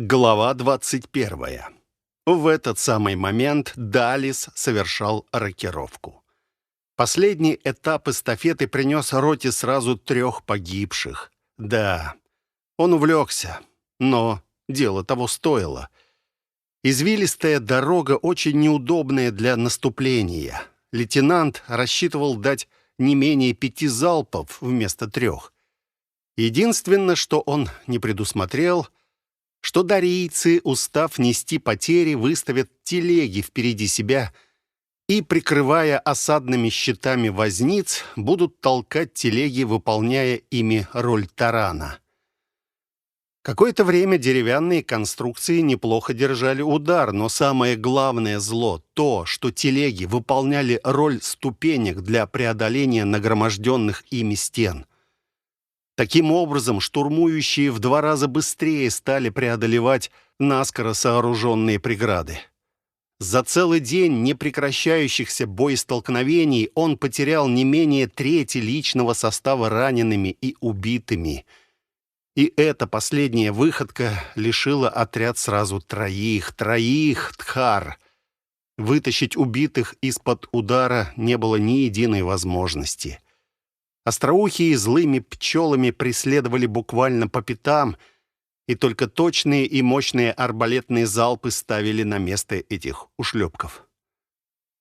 Глава 21. В этот самый момент Далис совершал рокировку. Последний этап эстафеты принес роте сразу трех погибших. Да, он увлекся, но дело того стоило. Извилистая дорога очень неудобная для наступления. Лейтенант рассчитывал дать не менее пяти залпов вместо трех. Единственное, что он не предусмотрел — что дарийцы, устав нести потери, выставят телеги впереди себя и, прикрывая осадными щитами возниц, будут толкать телеги, выполняя ими роль тарана. Какое-то время деревянные конструкции неплохо держали удар, но самое главное зло — то, что телеги выполняли роль ступенек для преодоления нагроможденных ими стен. Таким образом, штурмующие в два раза быстрее стали преодолевать наскоро сооруженные преграды. За целый день непрекращающихся боестолкновений он потерял не менее трети личного состава ранеными и убитыми. И эта последняя выходка лишила отряд сразу троих, троих Тхар. Вытащить убитых из-под удара не было ни единой возможности. Остроухие злыми пчелами преследовали буквально по пятам, и только точные и мощные арбалетные залпы ставили на место этих ушлепков.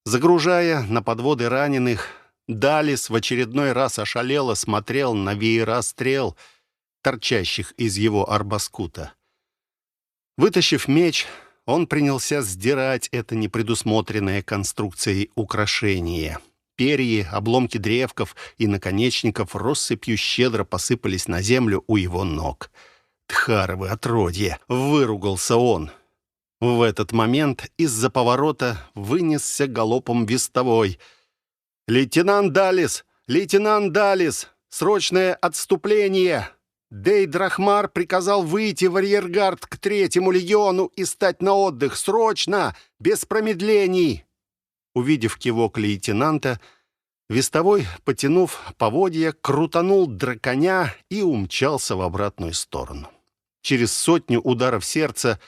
Загружая на подводы раненых, Далис в очередной раз ошалело смотрел на веера стрел, торчащих из его арбаскута. Вытащив меч, он принялся сдирать это непредусмотренное конструкцией украшение — перья, обломки древков и наконечников россыпью щедро посыпались на землю у его ног. «Тхаровы отродье!» — выругался он. В этот момент из-за поворота вынесся галопом вестовой. «Лейтенант Далис! Лейтенант Далис! Срочное отступление!» Дейд Рахмар приказал выйти в арьергард к третьему легиону и стать на отдых. Срочно! Без промедлений! Увидев кивок лейтенанта, Вестовой, потянув поводья, крутанул драконя и умчался в обратную сторону. Через сотню ударов сердца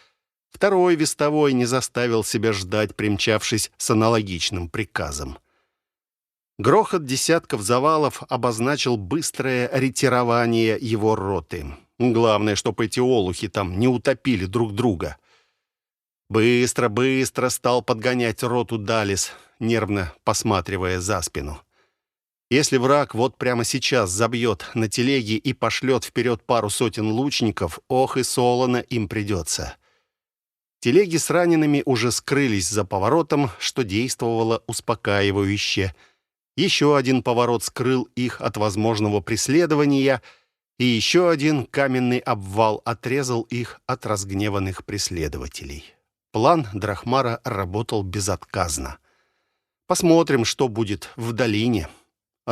второй вестовой не заставил себя ждать, примчавшись с аналогичным приказом. Грохот десятков завалов обозначил быстрое ретирование его роты. Главное, чтобы эти олухи там не утопили друг друга — Быстро, быстро стал подгонять роту Далис, нервно посматривая за спину. Если враг вот прямо сейчас забьет на телеге и пошлет вперед пару сотен лучников, ох и солоно им придется. Телеги с ранеными уже скрылись за поворотом, что действовало успокаивающе. Еще один поворот скрыл их от возможного преследования, и еще один каменный обвал отрезал их от разгневанных преследователей. План Драхмара работал безотказно. Посмотрим, что будет в долине.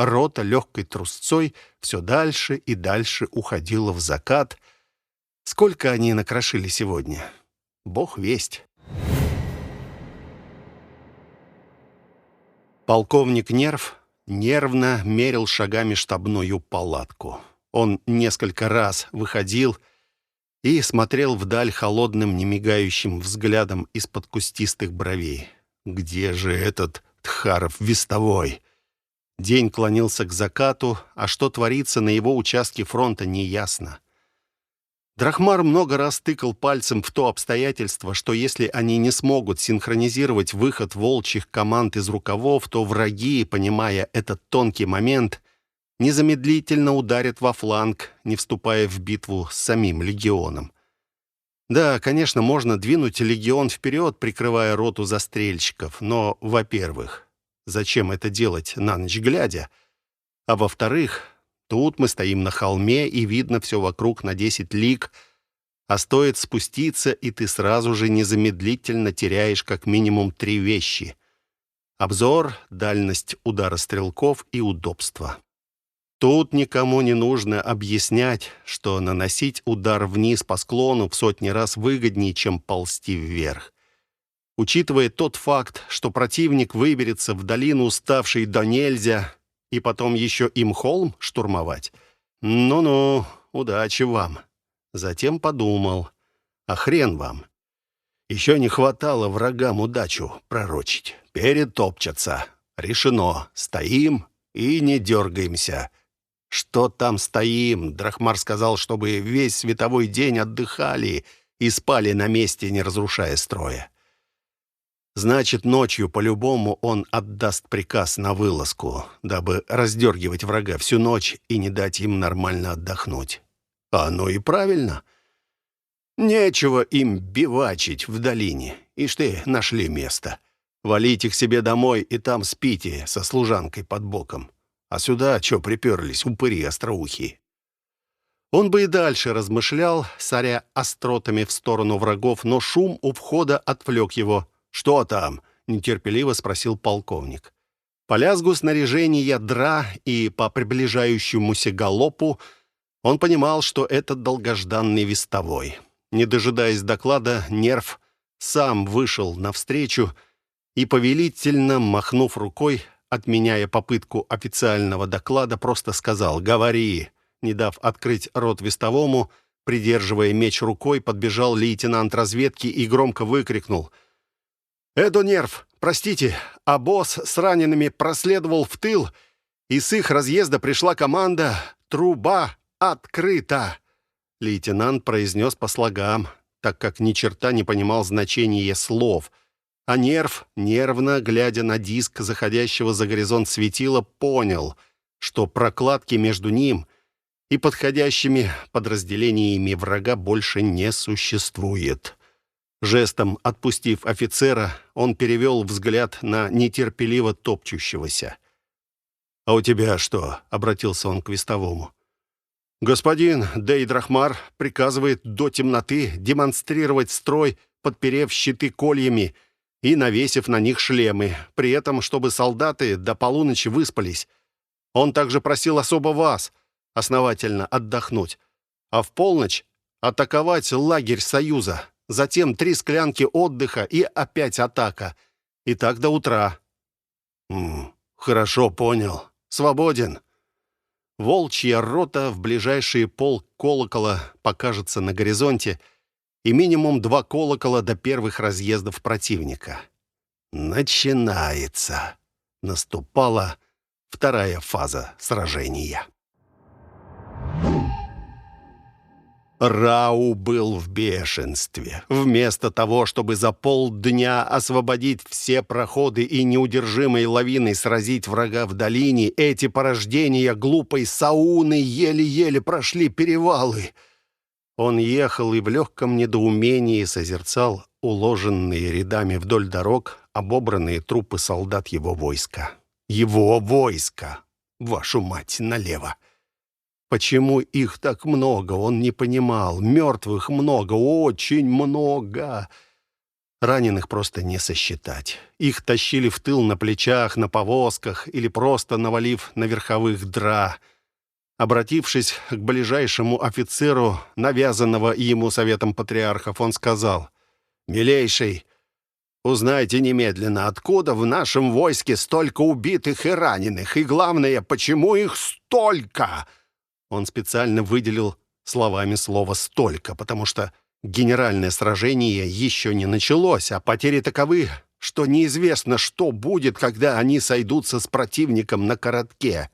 Рота легкой трусцой все дальше и дальше уходила в закат. Сколько они накрошили сегодня? Бог весть. Полковник Нерв нервно мерил шагами штабную палатку. Он несколько раз выходил и смотрел вдаль холодным, немигающим взглядом из-под кустистых бровей. «Где же этот Тхаров вестовой?» День клонился к закату, а что творится на его участке фронта, неясно. Драхмар много раз тыкал пальцем в то обстоятельство, что если они не смогут синхронизировать выход волчьих команд из рукавов, то враги, понимая этот тонкий момент, незамедлительно ударят во фланг, не вступая в битву с самим легионом. Да, конечно, можно двинуть легион вперед, прикрывая роту застрельщиков, но, во-первых, зачем это делать на ночь глядя? А во-вторых, тут мы стоим на холме, и видно все вокруг на 10 лиг, а стоит спуститься, и ты сразу же незамедлительно теряешь как минимум три вещи — обзор, дальность удара стрелков и удобство. Тут никому не нужно объяснять, что наносить удар вниз по склону в сотни раз выгоднее, чем ползти вверх. Учитывая тот факт, что противник выберется в долину, уставший до нельзя, и потом еще им холм штурмовать, ну-ну, удачи вам. Затем подумал, А хрен вам. Еще не хватало врагам удачу пророчить. Перетопчатся. Решено. Стоим и не дергаемся. Что там стоим? Драхмар сказал, чтобы весь световой день отдыхали и спали на месте, не разрушая строя. Значит, ночью по-любому он отдаст приказ на вылазку, дабы раздергивать врага всю ночь и не дать им нормально отдохнуть. А ну и правильно. Нечего им бивачить в долине. Ишь ты, нашли место. Валите к себе домой и там спите со служанкой под боком. А сюда чё приперлись, упыри остроухие? Он бы и дальше размышлял, соря остротами в сторону врагов, но шум у входа отвлек его — «Что там?» — нетерпеливо спросил полковник. По лязгу снаряжения ядра и по приближающемуся галопу он понимал, что это долгожданный вестовой. Не дожидаясь доклада, нерв сам вышел навстречу и, повелительно махнув рукой, отменяя попытку официального доклада, просто сказал «Говори». Не дав открыть рот вестовому, придерживая меч рукой, подбежал лейтенант разведки и громко выкрикнул — «Эдо нерв, простите, а босс с ранеными проследовал в тыл, и с их разъезда пришла команда «Труба открыта!» Лейтенант произнес по слогам, так как ни черта не понимал значения слов, а нерв, нервно глядя на диск заходящего за горизонт светила, понял, что прокладки между ним и подходящими подразделениями врага больше не существует. Жестом отпустив офицера, он перевел взгляд на нетерпеливо топчущегося. «А у тебя что?» — обратился он к вестовому. «Господин Дейдрахмар приказывает до темноты демонстрировать строй, подперев щиты кольями и навесив на них шлемы, при этом, чтобы солдаты до полуночи выспались. Он также просил особо вас основательно отдохнуть, а в полночь атаковать лагерь Союза затем три склянки отдыха и опять атака. И так до утра. «М хорошо понял. Свободен». Волчья рота в ближайшие пол колокола покажется на горизонте и минимум два колокола до первых разъездов противника. Начинается. Наступала вторая фаза сражения. Рау был в бешенстве. Вместо того, чтобы за полдня освободить все проходы и неудержимой лавиной сразить врага в долине, эти порождения глупой сауны еле-еле прошли перевалы. Он ехал и в легком недоумении созерцал уложенные рядами вдоль дорог обобранные трупы солдат его войска. Его войска! Вашу мать, налево! Почему их так много, он не понимал. Мертвых много, очень много. Раненых просто не сосчитать. Их тащили в тыл на плечах, на повозках или просто навалив на верховых дра. Обратившись к ближайшему офицеру, навязанного ему советом патриархов, он сказал, «Милейший, узнайте немедленно, откуда в нашем войске столько убитых и раненых, и, главное, почему их столько?» Он специально выделил словами слово «столько», потому что генеральное сражение еще не началось, а потери таковы, что неизвестно, что будет, когда они сойдутся с противником на коротке.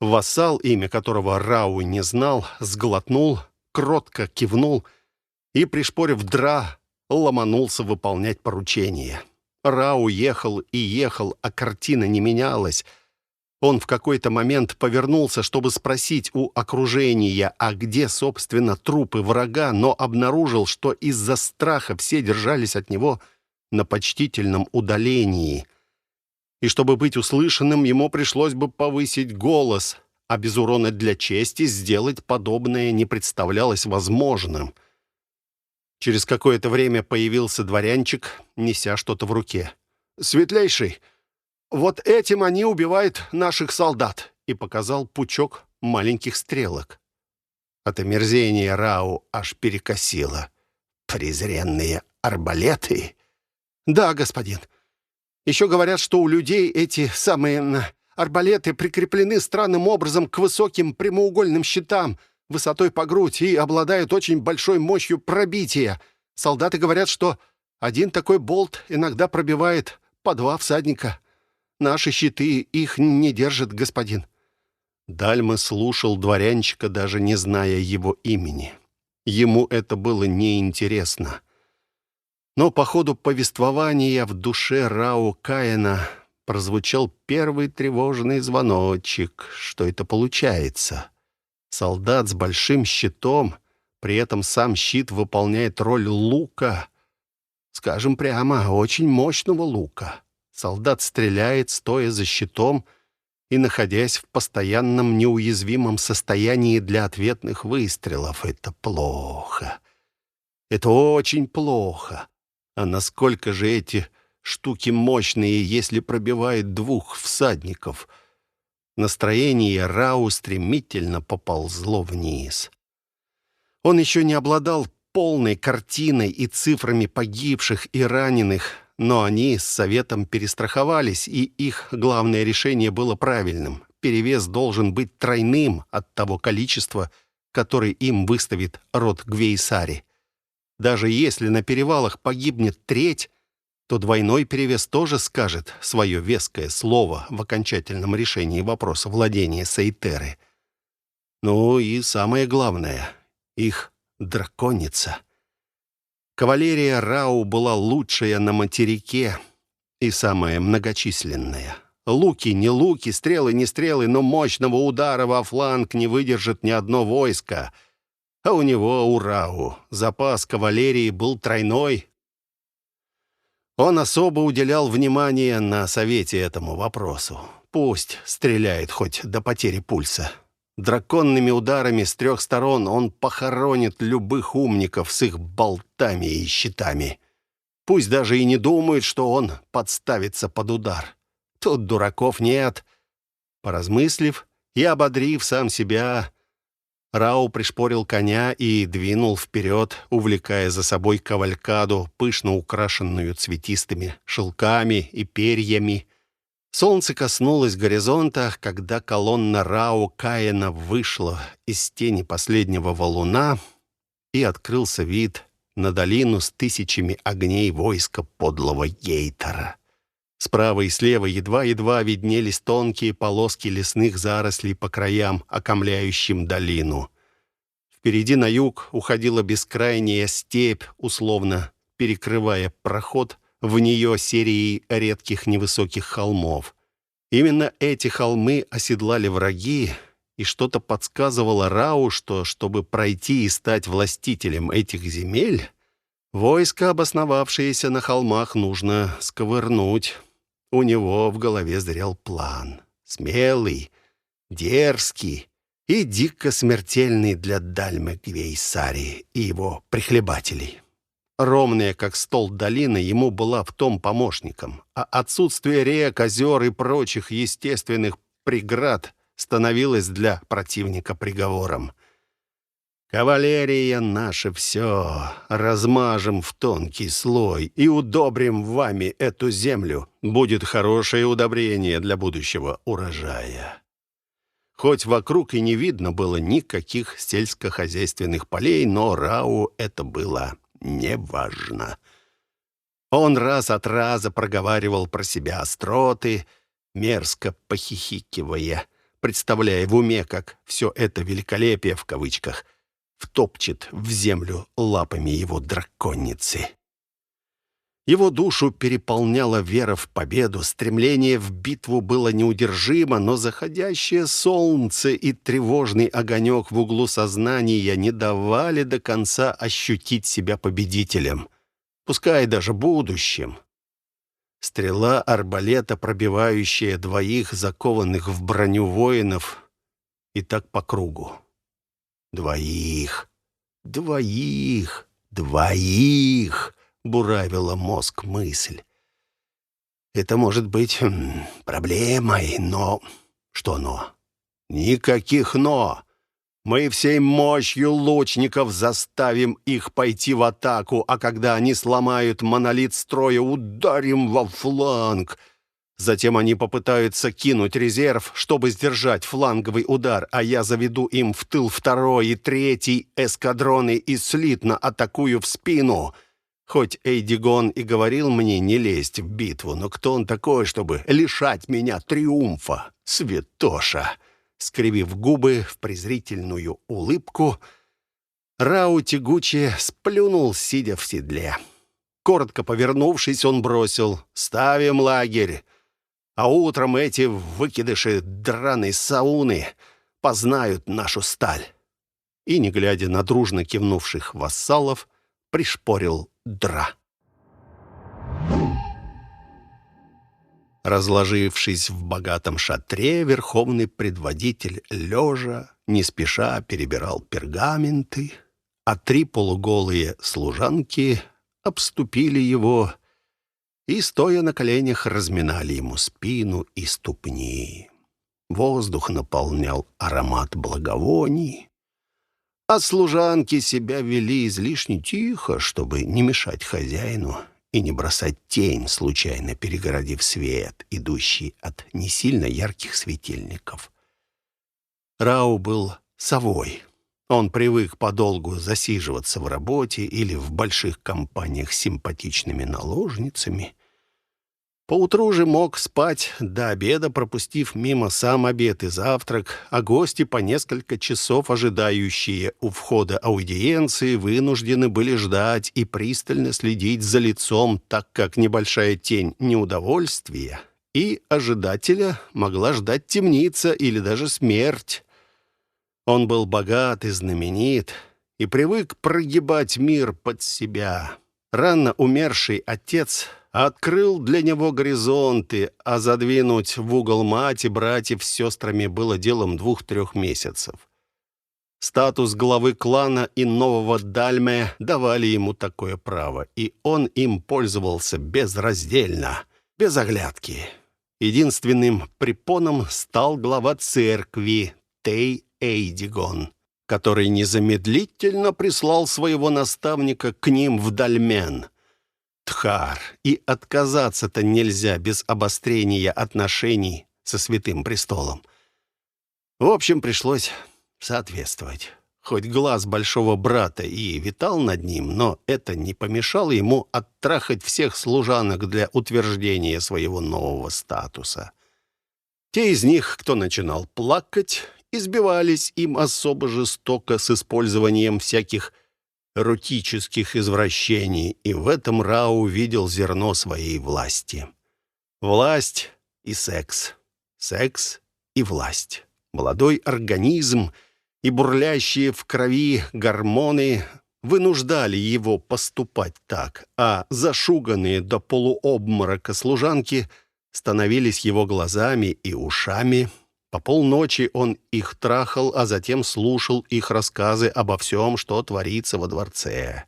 Вассал, имя которого Рау не знал, сглотнул, кротко кивнул и, пришпорив дра, ломанулся выполнять поручение. Рау ехал и ехал, а картина не менялась — он в какой-то момент повернулся, чтобы спросить у окружения, а где, собственно, трупы врага, но обнаружил, что из-за страха все держались от него на почтительном удалении. И чтобы быть услышанным, ему пришлось бы повысить голос, а без урона для чести сделать подобное не представлялось возможным. Через какое-то время появился дворянчик, неся что-то в руке. «Светлейший!» «Вот этим они убивают наших солдат», и показал пучок маленьких стрелок. От омерзения Рау аж перекосило. «Презренные арбалеты?» «Да, господин. Еще говорят, что у людей эти самые арбалеты прикреплены странным образом к высоким прямоугольным щитам, высотой по грудь и обладают очень большой мощью пробития. Солдаты говорят, что один такой болт иногда пробивает по два всадника. Наши щиты их не держат, господин». Дальма слушал дворянчика, даже не зная его имени. Ему это было неинтересно. Но по ходу повествования в душе Рау Каина прозвучал первый тревожный звоночек. Что это получается? Солдат с большим щитом, при этом сам щит выполняет роль лука. Скажем прямо, очень мощного лука. Солдат стреляет, стоя за щитом и находясь в постоянном неуязвимом состоянии для ответных выстрелов. Это плохо. Это очень плохо. А насколько же эти штуки мощные, если пробивает двух всадников. Настроение Рау стремительно поползло вниз. Он еще не обладал полной картиной и цифрами погибших и раненых, но они с Советом перестраховались, и их главное решение было правильным. Перевес должен быть тройным от того количества, которое им выставит род Гвейсари. Даже если на перевалах погибнет треть, то двойной перевес тоже скажет свое веское слово в окончательном решении вопроса владения Сейтеры. Ну и самое главное — их драконица. Кавалерия Рау была лучшая на материке и самая многочисленная. Луки не луки, стрелы не стрелы, но мощного удара во фланг не выдержит ни одно войско. А у него, у Рау, запас кавалерии был тройной, он особо уделял внимание на совете этому вопросу. Пусть стреляет хоть до потери пульса. Драконными ударами с трех сторон он похоронит любых умников с их болтами и щитами. Пусть даже и не думают, что он подставится под удар. Тут дураков нет. Поразмыслив и ободрив сам себя, Рау пришпорил коня и двинул вперед, увлекая за собой кавалькаду, пышно украшенную цветистыми шелками и перьями. Солнце коснулось горизонта, когда колонна Рау Каина вышла из тени последнего валуна, и открылся вид на долину с тысячами огней войска подлого Гейтера. Справа и слева едва-едва виднелись тонкие полоски лесных зарослей по краям, окомляющим долину. Впереди на юг уходила бескрайняя степь, условно перекрывая проход в нее серией редких невысоких холмов. Именно эти холмы оседлали враги, и что-то подсказывало Рау, что, чтобы пройти и стать властителем этих земель, войско, обосновавшееся на холмах, нужно сковырнуть. У него в голове зрел план. Смелый, дерзкий и дико смертельный для Дальмы Гвейсари и его прихлебателей. Ровная, как стол долина, ему была в том помощником, а отсутствие рек, озер и прочих естественных преград становилось для противника приговором. Кавалерия наше все. Размажем в тонкий слой и удобрим вами эту землю. Будет хорошее удобрение для будущего урожая. Хоть вокруг и не видно было никаких сельскохозяйственных полей, но Рау это было неважно. Он раз от раза проговаривал про себя остроты, мерзко похихикивая, представляя в уме, как все это великолепие в кавычках — втопчет в землю лапами его драконицы. Его душу переполняла вера в победу, стремление в битву было неудержимо, но заходящее солнце и тревожный огонек в углу сознания не давали до конца ощутить себя победителем, пускай даже будущим. Стрела арбалета, пробивающая двоих закованных в броню воинов, и так по кругу. «Двоих! Двоих! Двоих!» — буравила мозг мысль. «Это может быть хм, проблемой, но...» «Что но?» «Никаких «но!» Мы всей мощью лучников заставим их пойти в атаку, а когда они сломают монолит строя, ударим во фланг. Затем они попытаются кинуть резерв, чтобы сдержать фланговый удар, а я заведу им в тыл второй и третий эскадроны и слитно атакую в спину. Хоть Эйдигон и говорил мне не лезть в битву, но кто он такой, чтобы лишать меня триумфа? Святоша!» Скривив губы в презрительную улыбку, Рау тягуче сплюнул, сидя в седле. Коротко повернувшись, он бросил «Ставим лагерь!» а утром эти выкидыши драной сауны познают нашу сталь». И, не глядя на дружно кивнувших вассалов, пришпорил дра. Разложившись в богатом шатре, верховный предводитель лежа не спеша перебирал пергаменты, а три полуголые служанки обступили его и, стоя на коленях, разминали ему спину и ступни. Воздух наполнял аромат благовоний, а служанки себя вели излишне тихо, чтобы не мешать хозяину и не бросать тень, случайно перегородив свет, идущий от не сильно ярких светильников. Рау был совой. Он привык подолгу засиживаться в работе или в больших компаниях с симпатичными наложницами Поутру же мог спать до обеда, пропустив мимо сам обед и завтрак, а гости, по несколько часов ожидающие у входа аудиенции, вынуждены были ждать и пристально следить за лицом, так как небольшая тень неудовольствия и ожидателя могла ждать темница или даже смерть. Он был богат и знаменит, и привык прогибать мир под себя. Рано умерший отец — открыл для него горизонты, а задвинуть в угол мать и братьев с сестрами было делом двух-трех месяцев. Статус главы клана и нового Дальме давали ему такое право, и он им пользовался безраздельно, без оглядки. Единственным препоном стал глава церкви Тей Эйдигон, который незамедлительно прислал своего наставника к ним в Дальмен — Тхар, и отказаться-то нельзя без обострения отношений со Святым Престолом. В общем, пришлось соответствовать. Хоть глаз большого брата и витал над ним, но это не помешало ему оттрахать всех служанок для утверждения своего нового статуса. Те из них, кто начинал плакать, избивались им особо жестоко с использованием всяких эротических извращений, и в этом Рау видел зерно своей власти. Власть и секс. Секс и власть. Молодой организм и бурлящие в крови гормоны вынуждали его поступать так, а зашуганные до полуобморока служанки становились его глазами и ушами, по полночи он их трахал, а затем слушал их рассказы обо всем, что творится во дворце.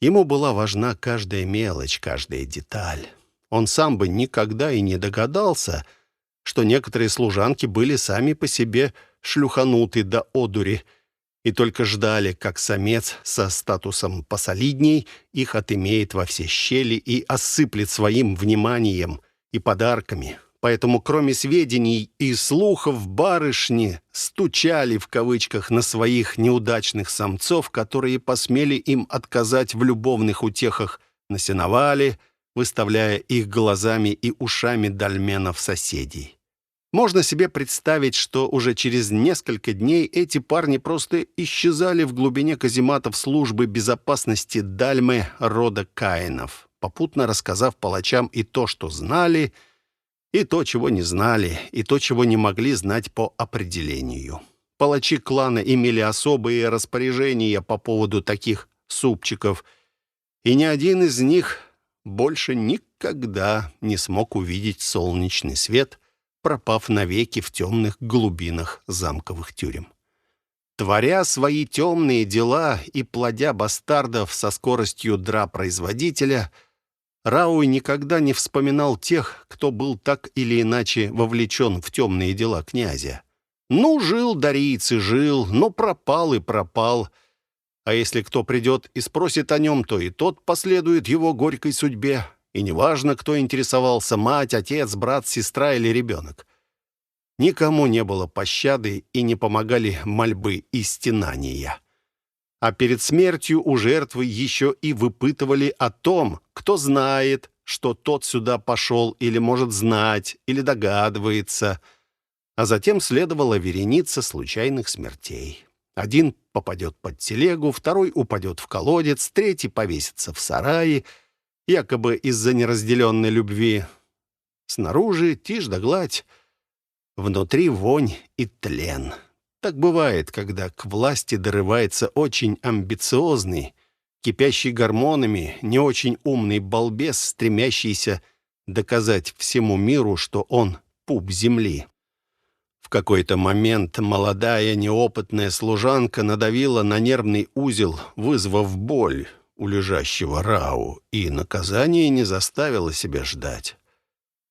Ему была важна каждая мелочь, каждая деталь. Он сам бы никогда и не догадался, что некоторые служанки были сами по себе шлюхануты до одури и только ждали, как самец со статусом посолидней их отымеет во все щели и осыплет своим вниманием и подарками, Поэтому, кроме сведений и слухов, барышни стучали в кавычках на своих неудачных самцов, которые посмели им отказать в любовных утехах на сеновале, выставляя их глазами и ушами дольменов соседей. Можно себе представить, что уже через несколько дней эти парни просто исчезали в глубине казематов службы безопасности Дальмы рода Каинов, попутно рассказав палачам и то, что знали — и то, чего не знали, и то, чего не могли знать по определению. Палачи клана имели особые распоряжения по поводу таких супчиков, и ни один из них больше никогда не смог увидеть солнечный свет, пропав навеки в темных глубинах замковых тюрем. Творя свои темные дела и плодя бастардов со скоростью дра-производителя — Рауи никогда не вспоминал тех, кто был так или иначе вовлечен в темные дела князя. Ну, жил дарийцы, жил, но пропал и пропал. А если кто придет и спросит о нем, то и тот последует его горькой судьбе. И неважно, кто интересовался, мать, отец, брат, сестра или ребенок. Никому не было пощады и не помогали мольбы и стенания. А перед смертью у жертвы еще и выпытывали о том, кто знает, что тот сюда пошел или может знать, или догадывается. А затем следовала вереница случайных смертей. Один попадет под телегу, второй упадет в колодец, третий повесится в сарае, якобы из-за неразделенной любви. Снаружи тишь да гладь, внутри вонь и тлен. Так бывает, когда к власти дорывается очень амбициозный, кипящий гормонами, не очень умный балбес, стремящийся доказать всему миру, что он пуп земли. В какой-то момент молодая неопытная служанка надавила на нервный узел, вызвав боль у лежащего Рау, и наказание не заставило себя ждать.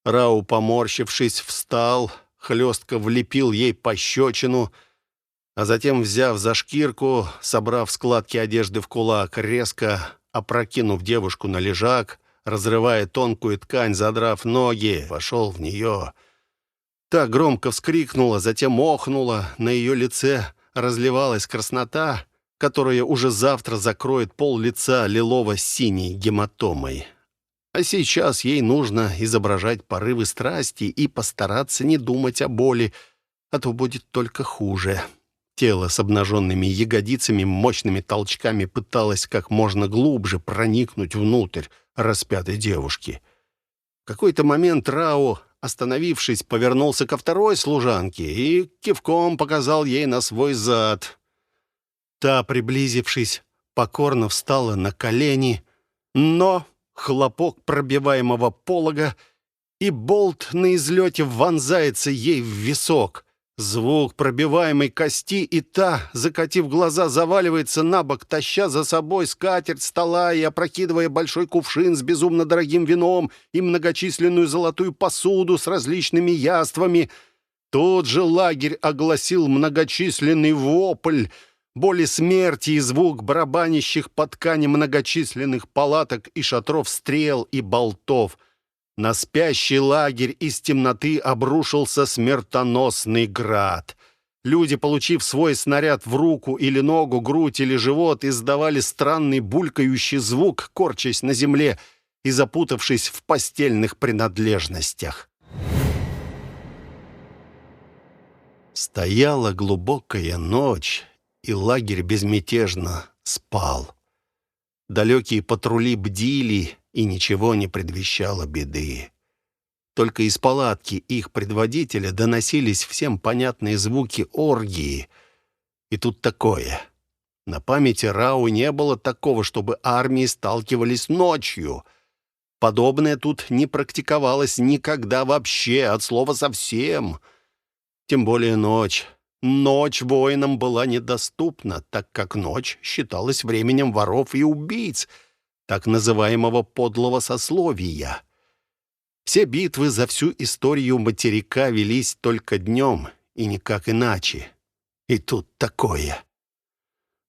Рау, поморщившись, встал, хлестко влепил ей пощечину, а затем, взяв за шкирку, собрав складки одежды в кулак, резко опрокинув девушку на лежак, разрывая тонкую ткань, задрав ноги, вошел в нее. Та громко вскрикнула, затем охнула, на ее лице разливалась краснота, которая уже завтра закроет пол лица лилово-синей гематомой. А сейчас ей нужно изображать порывы страсти и постараться не думать о боли, а то будет только хуже. Тело с обнаженными ягодицами мощными толчками пыталось как можно глубже проникнуть внутрь распятой девушки. В какой-то момент Рао, остановившись, повернулся ко второй служанке и кивком показал ей на свой зад. Та, приблизившись, покорно встала на колени, но хлопок пробиваемого полога и болт на излете вонзается ей в висок. Звук пробиваемой кости, и та, закатив глаза, заваливается на бок, таща за собой скатерть стола и опрокидывая большой кувшин с безумно дорогим вином и многочисленную золотую посуду с различными яствами. Тот же лагерь огласил многочисленный вопль, боли смерти и звук барабанящих по ткани многочисленных палаток и шатров стрел и болтов — на спящий лагерь из темноты обрушился смертоносный град. Люди, получив свой снаряд в руку или ногу, грудь или живот, издавали странный булькающий звук, корчась на земле и запутавшись в постельных принадлежностях. Стояла глубокая ночь, и лагерь безмятежно спал. Далекие патрули бдили, и ничего не предвещало беды. Только из палатки их предводителя доносились всем понятные звуки оргии. И тут такое. На памяти Рау не было такого, чтобы армии сталкивались ночью. Подобное тут не практиковалось никогда вообще, от слова совсем. Тем более ночь. Ночь воинам была недоступна, так как ночь считалась временем воров и убийц — так называемого подлого сословия. Все битвы за всю историю материка велись только днем, и никак иначе. И тут такое.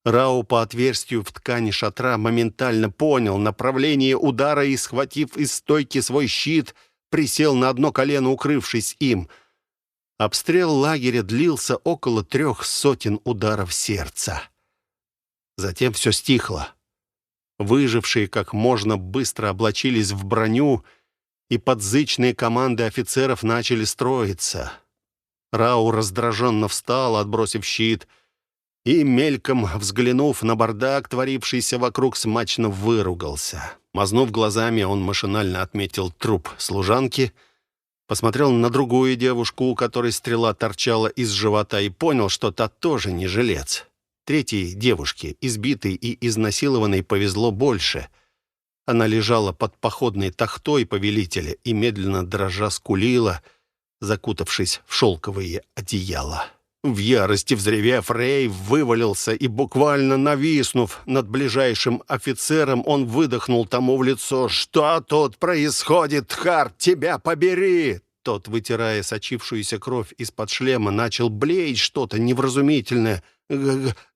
Рау по отверстию в ткани шатра моментально понял направление удара и, схватив из стойки свой щит, присел на одно колено, укрывшись им. Обстрел лагеря длился около трех сотен ударов сердца. Затем все стихло. Выжившие как можно быстро облачились в броню, и подзычные команды офицеров начали строиться. Рау раздраженно встал, отбросив щит, и, мельком взглянув на бардак, творившийся вокруг, смачно выругался. Мазнув глазами, он машинально отметил труп служанки, посмотрел на другую девушку, у которой стрела торчала из живота, и понял, что та тоже не жилец. Третьей девушке, избитой и изнасилованной, повезло больше. Она лежала под походной тахтой повелителя и медленно дрожа скулила, закутавшись в шелковые одеяла. В ярости взревев, Рей вывалился и, буквально нависнув над ближайшим офицером, он выдохнул тому в лицо. «Что тут происходит, Харт? Тебя побери!» Тот, вытирая сочившуюся кровь из-под шлема, начал блеять что-то невразумительное —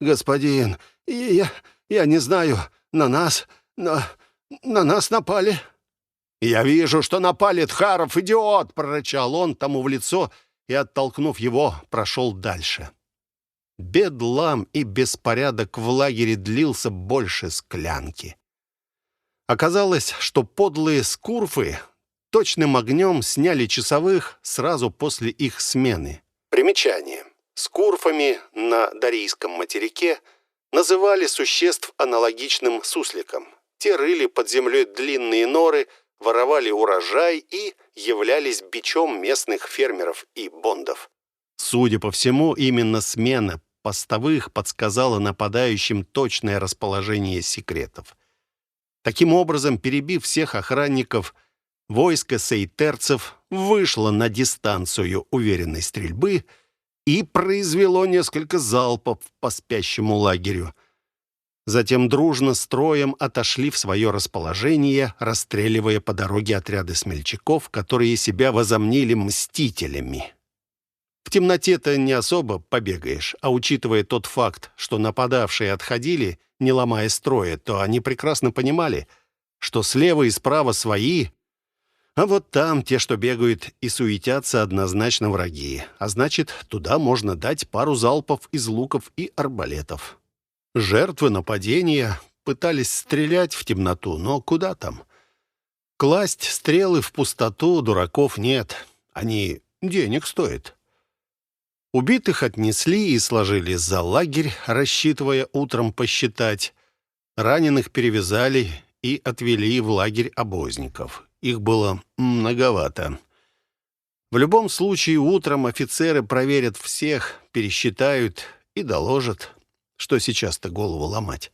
господин, я, я не знаю, на нас, на, на нас напали». «Я вижу, что напали Тхаров, идиот!» — прорычал он тому в лицо и, оттолкнув его, прошел дальше. Бедлам и беспорядок в лагере длился больше склянки. Оказалось, что подлые скурфы точным огнем сняли часовых сразу после их смены. Примечание. Скурфами на Дарийском материке называли существ аналогичным сусликам. Те рыли под землей длинные норы, воровали урожай и являлись бичом местных фермеров и бондов. Судя по всему, именно смена постовых подсказала нападающим точное расположение секретов. Таким образом, перебив всех охранников, войско сейтерцев вышло на дистанцию уверенной стрельбы и произвело несколько залпов по спящему лагерю. Затем дружно строем отошли в свое расположение, расстреливая по дороге отряды смельчаков, которые себя возомнили мстителями. В темноте-то не особо побегаешь, а учитывая тот факт, что нападавшие отходили, не ломая строя, то они прекрасно понимали, что слева и справа свои, а вот там те, что бегают и суетятся, однозначно враги. А значит, туда можно дать пару залпов из луков и арбалетов. Жертвы нападения пытались стрелять в темноту, но куда там? Класть стрелы в пустоту дураков нет. Они денег стоят. Убитых отнесли и сложили за лагерь, рассчитывая утром посчитать. Раненых перевязали и отвели в лагерь обозников. Их было многовато. В любом случае, утром офицеры проверят всех, пересчитают и доложат, что сейчас-то голову ломать.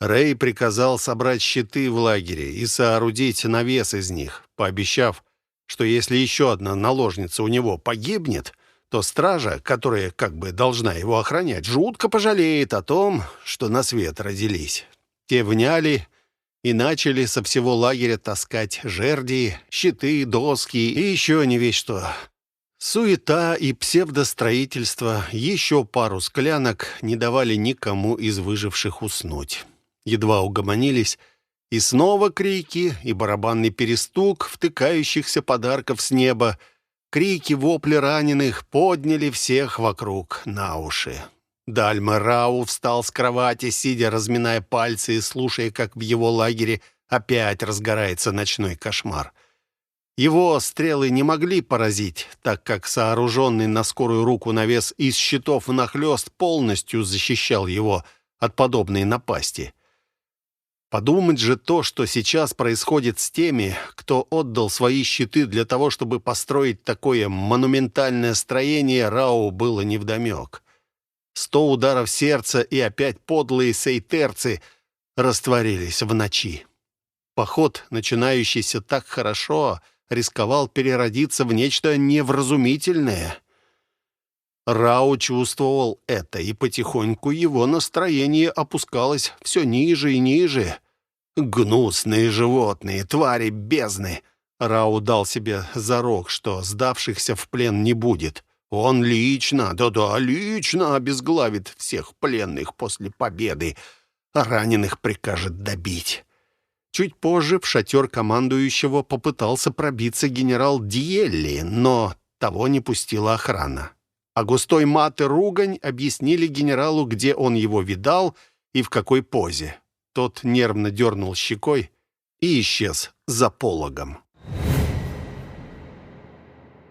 Рэй приказал собрать щиты в лагере и соорудить навес из них, пообещав, что если еще одна наложница у него погибнет, то стража, которая как бы должна его охранять, жутко пожалеет о том, что на свет родились. Те вняли и начали со всего лагеря таскать жерди, щиты, доски и еще не весь что. Суета и псевдостроительство, еще пару склянок не давали никому из выживших уснуть. Едва угомонились, и снова крики и барабанный перестук втыкающихся подарков с неба — Крики, вопли раненых подняли всех вокруг на уши. Дальма Рау встал с кровати, сидя, разминая пальцы и слушая, как в его лагере опять разгорается ночной кошмар. Его стрелы не могли поразить, так как сооруженный на скорую руку навес из щитов внахлёст полностью защищал его от подобной напасти. Подумать же то, что сейчас происходит с теми, кто отдал свои щиты для того, чтобы построить такое монументальное строение, Рау было невдомек. Сто ударов сердца и опять подлые сейтерцы растворились в ночи. Поход, начинающийся так хорошо, рисковал переродиться в нечто невразумительное. Рау чувствовал это, и потихоньку его настроение опускалось все ниже и ниже. «Гнусные животные, твари бездны!» Рау дал себе зарок, что сдавшихся в плен не будет. Он лично, да-да, лично обезглавит всех пленных после победы, а раненых прикажет добить. Чуть позже в шатер командующего попытался пробиться генерал Диелли, но того не пустила охрана а густой мат и ругань объяснили генералу, где он его видал и в какой позе. Тот нервно дернул щекой и исчез за пологом.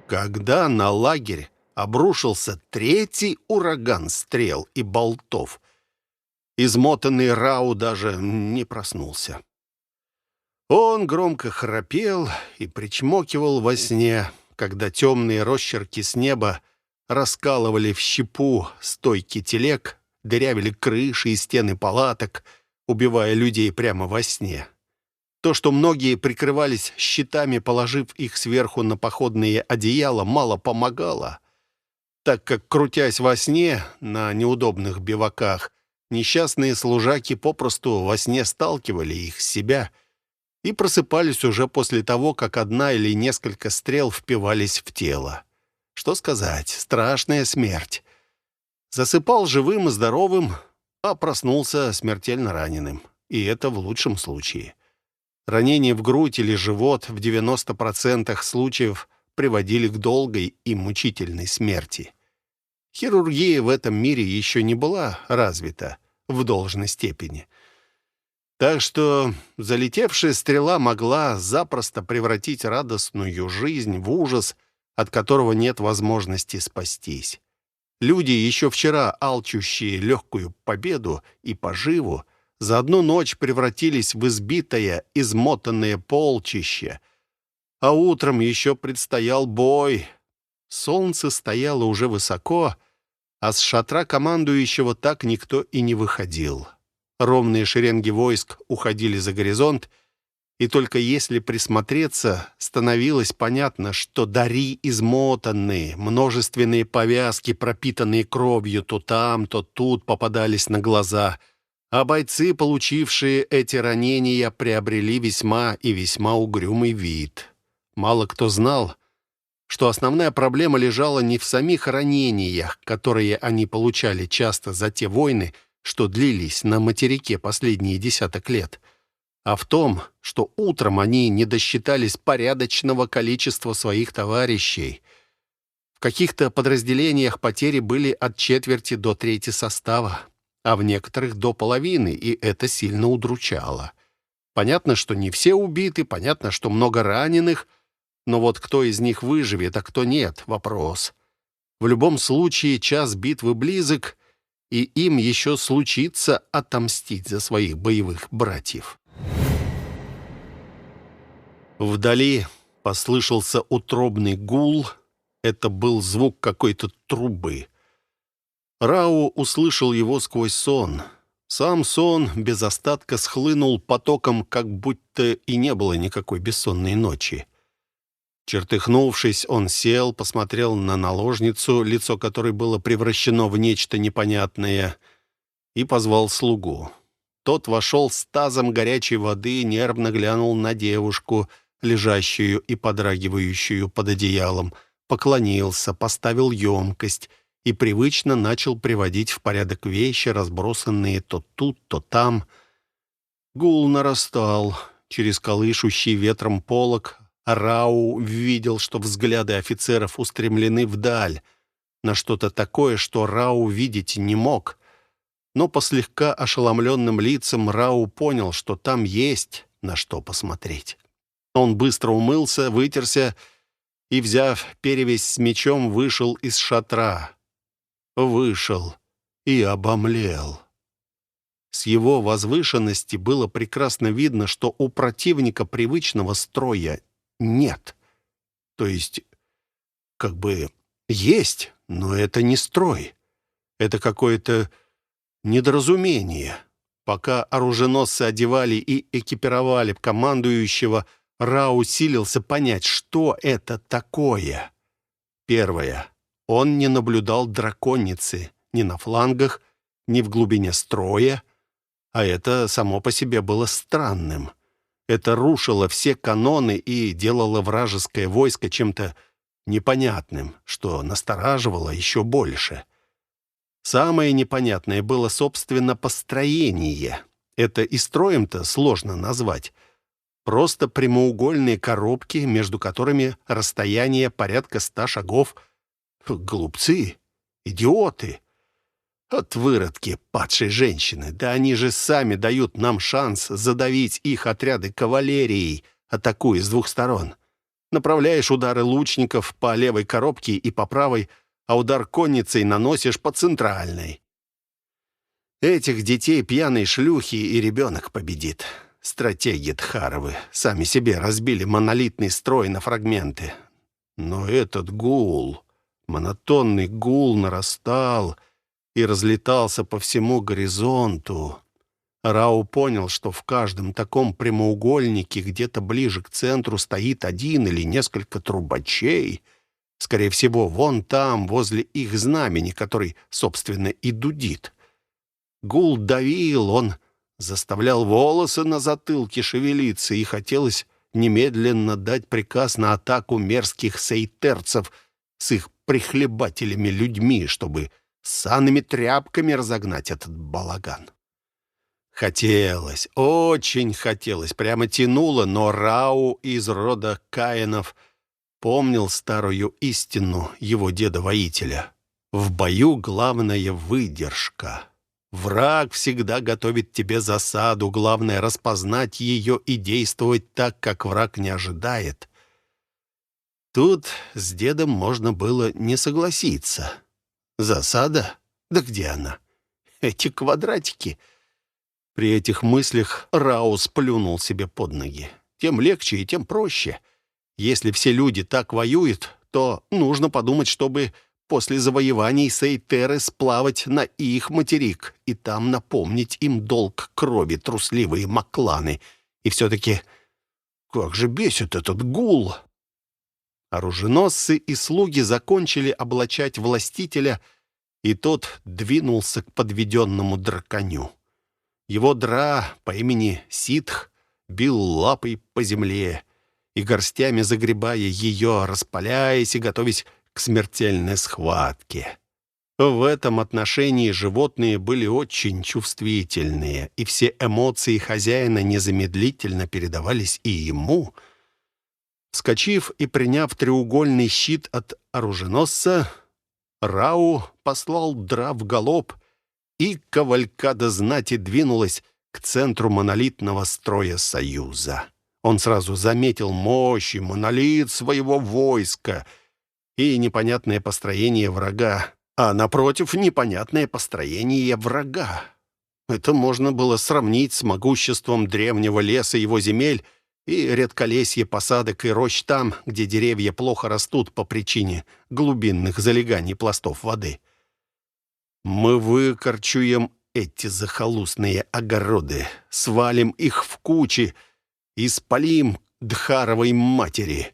Когда на лагерь обрушился третий ураган стрел и болтов, измотанный Рау даже не проснулся. Он громко храпел и причмокивал во сне, когда темные росчерки с неба раскалывали в щепу стойки телег, дырявили крыши и стены палаток, убивая людей прямо во сне. То, что многие прикрывались щитами, положив их сверху на походные одеяла, мало помогало, так как, крутясь во сне на неудобных биваках, несчастные служаки попросту во сне сталкивали их с себя и просыпались уже после того, как одна или несколько стрел впивались в тело. Что сказать, страшная смерть. Засыпал живым и здоровым, а проснулся смертельно раненым. И это в лучшем случае. Ранения в грудь или живот в 90% случаев приводили к долгой и мучительной смерти. Хирургия в этом мире еще не была развита в должной степени. Так что залетевшая стрела могла запросто превратить радостную жизнь в ужас, от которого нет возможности спастись. Люди, еще вчера алчущие легкую победу и поживу, за одну ночь превратились в избитое, измотанное полчище. А утром еще предстоял бой. Солнце стояло уже высоко, а с шатра командующего так никто и не выходил. Ровные шеренги войск уходили за горизонт, и только если присмотреться, становилось понятно, что дари измотанные, множественные повязки, пропитанные кровью, то там, то тут попадались на глаза — а бойцы, получившие эти ранения, приобрели весьма и весьма угрюмый вид. Мало кто знал, что основная проблема лежала не в самих ранениях, которые они получали часто за те войны, что длились на материке последние десяток лет, а в том, что утром они не досчитались порядочного количества своих товарищей. В каких-то подразделениях потери были от четверти до трети состава а в некоторых до половины, и это сильно удручало. Понятно, что не все убиты, понятно, что много раненых, но вот кто из них выживет, а кто нет — вопрос. В любом случае час битвы близок, и им еще случится отомстить за своих боевых братьев. Вдали послышался утробный гул. Это был звук какой-то трубы. Рау услышал его сквозь сон. Сам сон без остатка схлынул потоком, как будто и не было никакой бессонной ночи. Чертыхнувшись, он сел, посмотрел на наложницу, лицо которой было превращено в нечто непонятное, и позвал слугу. Тот вошел с тазом горячей воды, нервно глянул на девушку, лежащую и подрагивающую под одеялом, поклонился, поставил емкость — и привычно начал приводить в порядок вещи, разбросанные то тут, то там. Гул нарастал. Через колышущий ветром полог Рау видел, что взгляды офицеров устремлены вдаль, на что-то такое, что Рау видеть не мог. Но по слегка ошеломленным лицам Рау понял, что там есть на что посмотреть. Он быстро умылся, вытерся и, взяв перевязь с мечом, вышел из шатра вышел и обомлел. С его возвышенности было прекрасно видно, что у противника привычного строя нет. То есть, как бы есть, но это не строй. Это какое-то недоразумение. Пока оруженосцы одевали и экипировали командующего, Ра усилился понять, что это такое. Первое. Он не наблюдал драконицы ни на флангах, ни в глубине строя, а это само по себе было странным. Это рушило все каноны и делало вражеское войско чем-то непонятным, что настораживало еще больше. Самое непонятное было, собственно, построение. Это и строем-то сложно назвать. Просто прямоугольные коробки, между которыми расстояние порядка ста шагов — Глупцы, идиоты. Отвыродки падшей женщины. Да они же сами дают нам шанс задавить их отряды кавалерией, атакуя с двух сторон. Направляешь удары лучников по левой коробке и по правой, а удар конницей наносишь по центральной. Этих детей пьяной шлюхи и ребенок победит. Стратеги Тхаровы сами себе разбили монолитный строй на фрагменты. Но этот гул... Монотонный гул нарастал и разлетался по всему горизонту. Рау понял, что в каждом таком прямоугольнике где-то ближе к центру стоит один или несколько трубачей. Скорее всего, вон там, возле их знамени, который, собственно, и дудит. Гул давил, он заставлял волосы на затылке шевелиться, и хотелось немедленно дать приказ на атаку мерзких сейтерцев с их прихлебателями людьми, чтобы санными тряпками разогнать этот балаган. Хотелось, очень хотелось, прямо тянуло, но Рау из рода Каинов помнил старую истину его деда-воителя. В бою главная выдержка. Враг всегда готовит тебе засаду, главное — распознать ее и действовать так, как враг не ожидает. Тут с дедом можно было не согласиться. Засада? Да где она? Эти квадратики. При этих мыслях Раус плюнул себе под ноги. Тем легче и тем проще. Если все люди так воюют, то нужно подумать, чтобы после завоеваний Сейтеры сплавать на их материк и там напомнить им долг крови трусливые макланы. И все-таки как же бесит этот гул! Оруженосцы и слуги закончили облачать властителя, и тот двинулся к подведенному драконю. Его дра по имени Ситх бил лапой по земле и горстями загребая ее, распаляясь и готовясь к смертельной схватке. В этом отношении животные были очень чувствительные, и все эмоции хозяина незамедлительно передавались и ему. Вскочив и приняв треугольный щит от оруженосца, Рау послал Дра в галоп, и кавалькада знати двинулась к центру монолитного строя Союза. Он сразу заметил мощь и монолит своего войска — и непонятное построение врага, а напротив непонятное построение врага. Это можно было сравнить с могуществом древнего леса его земель и редколесье посадок и рощ там, где деревья плохо растут по причине глубинных залеганий пластов воды. Мы выкорчуем эти захолустные огороды, свалим их в кучи и спалим Дхаровой матери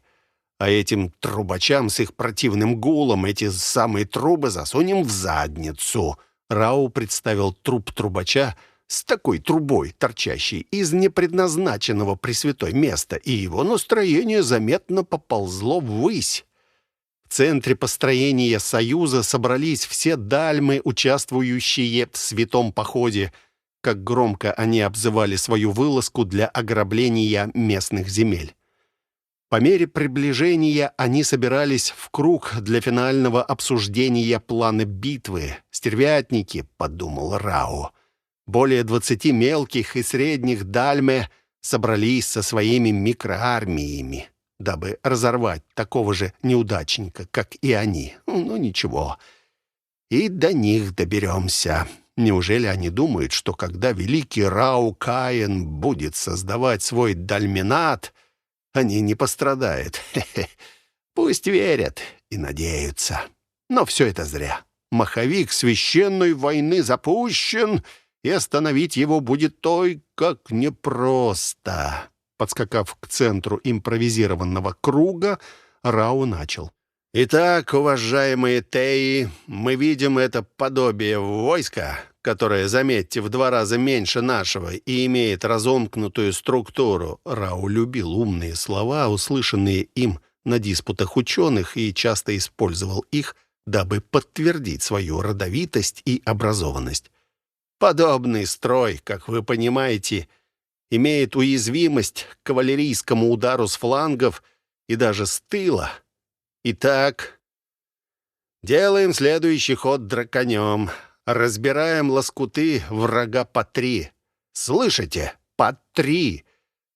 а этим трубачам с их противным гулом эти самые трубы засунем в задницу». Рау представил труп трубача с такой трубой, торчащей из непредназначенного пресвятой места, и его настроение заметно поползло ввысь. В центре построения Союза собрались все дальмы, участвующие в святом походе, как громко они обзывали свою вылазку для ограбления местных земель. По мере приближения они собирались в круг для финального обсуждения плана битвы. «Стервятники», — подумал Рао. Более двадцати мелких и средних дальме собрались со своими микроармиями, дабы разорвать такого же неудачника, как и они. Ну, ничего. И до них доберемся. Неужели они думают, что когда великий Рау Каин будет создавать свой дальминат — они не пострадают. Пусть верят и надеются. Но все это зря. Маховик священной войны запущен, и остановить его будет той, как непросто. Подскакав к центру импровизированного круга, Рау начал. «Итак, уважаемые Теи, мы видим это подобие войска, которое, заметьте, в два раза меньше нашего и имеет разомкнутую структуру. Рау любил умные слова, услышанные им на диспутах ученых, и часто использовал их, дабы подтвердить свою родовитость и образованность. Подобный строй, как вы понимаете, имеет уязвимость к кавалерийскому удару с флангов и даже с тыла. Итак, делаем следующий ход драконем — Разбираем лоскуты врага по три. Слышите? По три.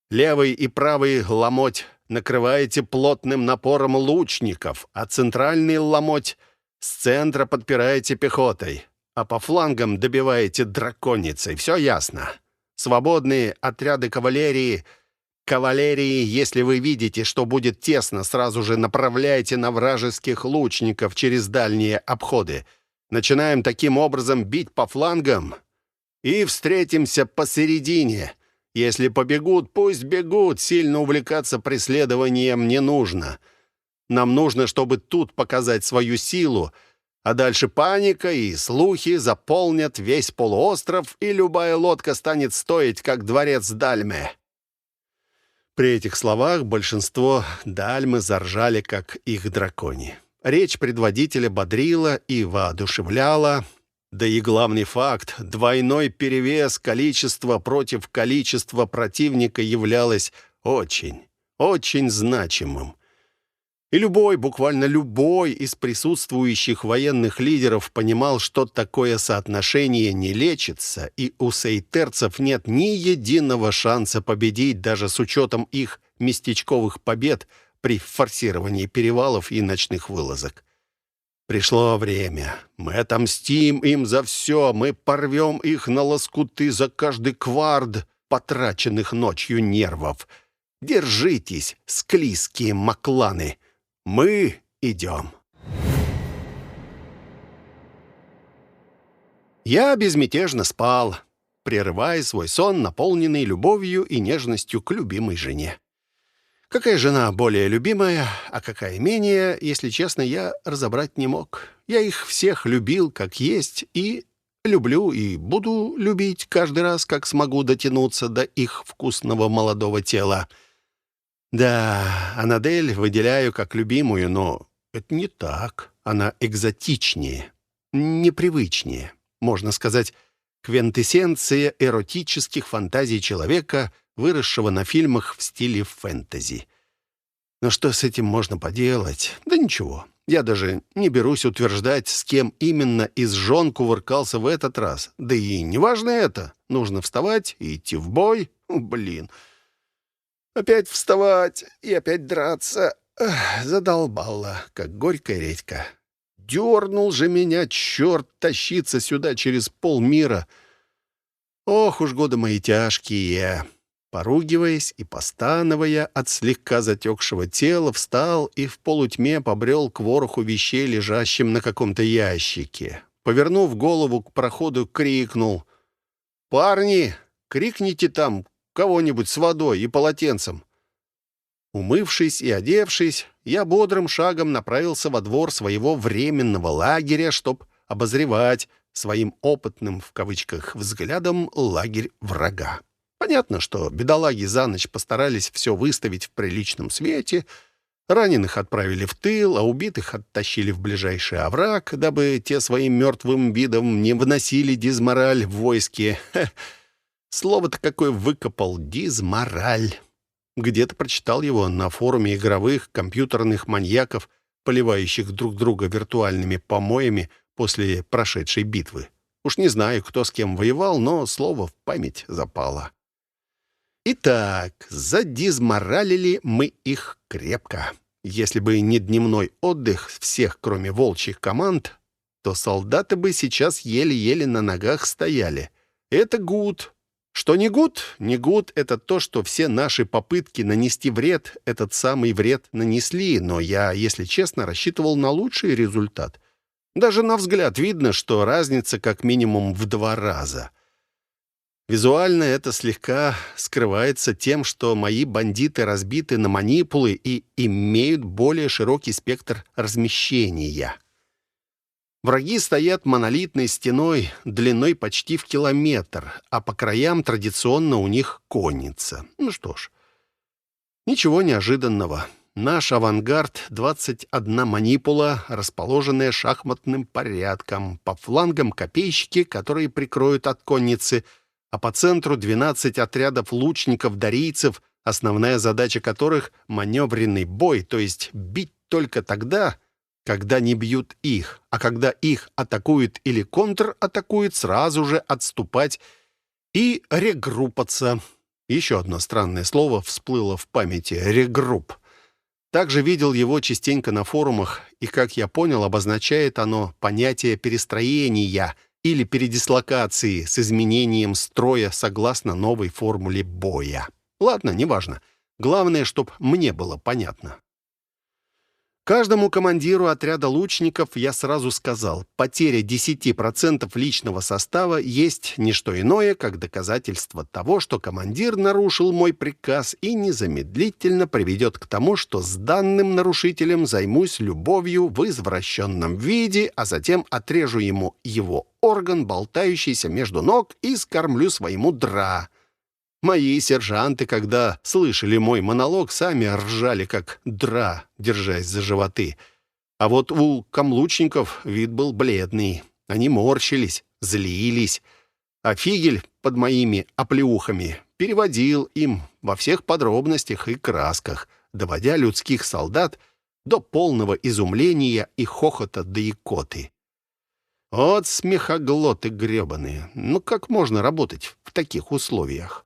Левый и правый ломоть накрываете плотным напором лучников, а центральный ломоть с центра подпираете пехотой, а по флангам добиваете драконицей. Все ясно. Свободные отряды кавалерии — кавалерии, если вы видите, что будет тесно, сразу же направляйте на вражеских лучников через дальние обходы. Начинаем таким образом бить по флангам и встретимся посередине. Если побегут, пусть бегут, сильно увлекаться преследованием не нужно. Нам нужно, чтобы тут показать свою силу, а дальше паника и слухи заполнят весь полуостров, и любая лодка станет стоить, как дворец Дальме». При этих словах большинство Дальмы заржали, как их дракони. Речь предводителя бодрила и воодушевляла. Да и главный факт — двойной перевес количества против количества противника являлось очень, очень значимым. И любой, буквально любой из присутствующих военных лидеров понимал, что такое соотношение не лечится, и у сейтерцев нет ни единого шанса победить даже с учетом их местечковых побед при форсировании перевалов и ночных вылазок. Пришло время. Мы отомстим им за все. Мы порвем их на лоскуты за каждый квард потраченных ночью нервов. Держитесь, склизкие макланы. Мы идем. Я безмятежно спал, прерывая свой сон, наполненный любовью и нежностью к любимой жене. Какая жена более любимая, а какая менее, если честно, я разобрать не мог. Я их всех любил как есть и люблю и буду любить каждый раз, как смогу дотянуться до их вкусного молодого тела. Да, Анадель выделяю как любимую, но это не так. Она экзотичнее, непривычнее. Можно сказать, квинтэссенция эротических фантазий человека, выросшего на фильмах в стиле фэнтези. Но что с этим можно поделать? Да ничего. Я даже не берусь утверждать, с кем именно из жен кувыркался в этот раз. Да и неважно это. Нужно вставать и идти в бой. Блин. Опять вставать и опять драться. Эх, задолбала, как горькая редька. Дернул же меня, черт, тащиться сюда через полмира. Ох уж годы мои тяжкие. Поругиваясь и постановая от слегка затекшего тела, встал и в полутьме побрел к вороху вещей, лежащим на каком-то ящике. Повернув голову к проходу, крикнул. «Парни, крикните там кого-нибудь с водой и полотенцем». Умывшись и одевшись, я бодрым шагом направился во двор своего временного лагеря, чтобы обозревать своим «опытным» в кавычках взглядом лагерь врага. Понятно, что бедолаги за ночь постарались все выставить в приличном свете, раненых отправили в тыл, а убитых оттащили в ближайший овраг, дабы те своим мертвым видом не вносили дизмораль в войске. Слово-то какое выкопал дизмораль. Где-то прочитал его на форуме игровых компьютерных маньяков, поливающих друг друга виртуальными помоями после прошедшей битвы. Уж не знаю, кто с кем воевал, но слово в память запало. Итак, задизморалили мы их крепко. Если бы не дневной отдых всех, кроме волчьих команд, то солдаты бы сейчас еле-еле на ногах стояли. Это good, что не good? Не good — это то, что все наши попытки нанести вред, этот самый вред нанесли, но я, если честно, рассчитывал на лучший результат. Даже на взгляд видно, что разница как минимум в два раза. Визуально это слегка скрывается тем, что мои бандиты разбиты на манипулы и имеют более широкий спектр размещения. Враги стоят монолитной стеной длиной почти в километр, а по краям традиционно у них конница. Ну что ж, ничего неожиданного. Наш авангард — 21 манипула, расположенная шахматным порядком, по флангам копейщики, которые прикроют от конницы, а по центру 12 отрядов лучников-дарийцев, основная задача которых — маневренный бой, то есть бить только тогда, когда не бьют их, а когда их атакуют или контратакуют, сразу же отступать и регруппаться. Еще одно странное слово всплыло в памяти — регрупп. Также видел его частенько на форумах, и, как я понял, обозначает оно понятие перестроения или передислокации с изменением строя согласно новой формуле боя. Ладно, неважно. Главное, чтобы мне было понятно. Каждому командиру отряда лучников я сразу сказал, потеря 10% личного состава есть не что иное, как доказательство того, что командир нарушил мой приказ и незамедлительно приведет к тому, что с данным нарушителем займусь любовью в извращенном виде, а затем отрежу ему его орган, болтающийся между ног, и скормлю своему дра. Мои сержанты, когда слышали мой монолог, сами ржали, как дра, держась за животы. А вот у камлучников вид был бледный. Они морщились, злились, а Фигель под моими оплеухами переводил им во всех подробностях и красках, доводя людских солдат до полного изумления и хохота до икоты. Вот смехоглоты гребаные. Ну как можно работать в таких условиях?